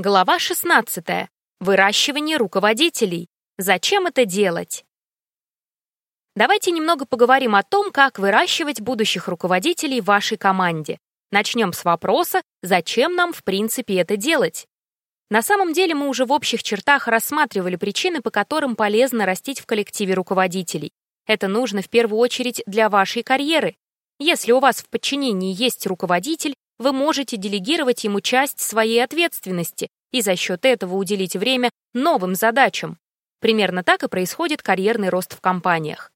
Глава 16. Выращивание руководителей. Зачем это делать? Давайте немного поговорим о том, как выращивать будущих руководителей в вашей команде. Начнем с вопроса, зачем нам в принципе это делать? На самом деле мы уже в общих чертах рассматривали причины, по которым полезно растить в коллективе руководителей. Это нужно в первую очередь для вашей карьеры. Если у вас в подчинении есть руководитель, вы можете делегировать ему часть своей ответственности и за счет этого уделить время новым задачам. Примерно так и происходит карьерный рост в компаниях.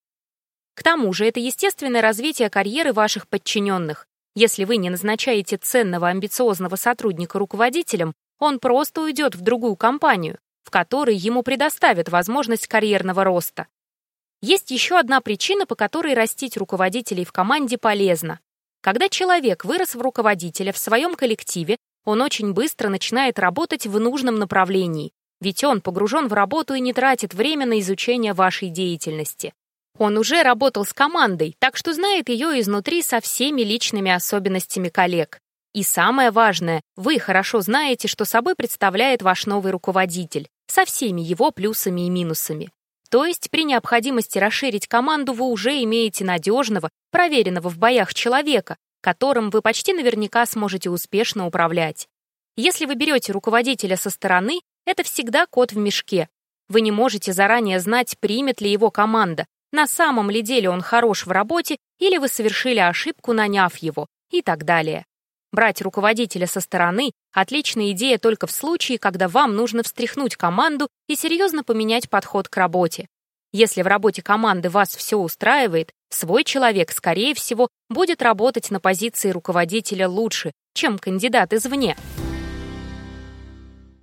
К тому же это естественное развитие карьеры ваших подчиненных. Если вы не назначаете ценного амбициозного сотрудника руководителем, он просто уйдет в другую компанию, в которой ему предоставят возможность карьерного роста. Есть еще одна причина, по которой растить руководителей в команде полезно. Когда человек вырос в руководителя в своем коллективе, он очень быстро начинает работать в нужном направлении, ведь он погружен в работу и не тратит время на изучение вашей деятельности. Он уже работал с командой, так что знает ее изнутри со всеми личными особенностями коллег. И самое важное, вы хорошо знаете, что собой представляет ваш новый руководитель, со всеми его плюсами и минусами. То есть при необходимости расширить команду вы уже имеете надежного, проверенного в боях человека, которым вы почти наверняка сможете успешно управлять. Если вы берете руководителя со стороны, это всегда кот в мешке. Вы не можете заранее знать, примет ли его команда, на самом ли деле он хорош в работе или вы совершили ошибку, наняв его, и так далее. Брать руководителя со стороны — отличная идея только в случае, когда вам нужно встряхнуть команду и серьезно поменять подход к работе. Если в работе команды вас все устраивает, свой человек, скорее всего, будет работать на позиции руководителя лучше, чем кандидат извне —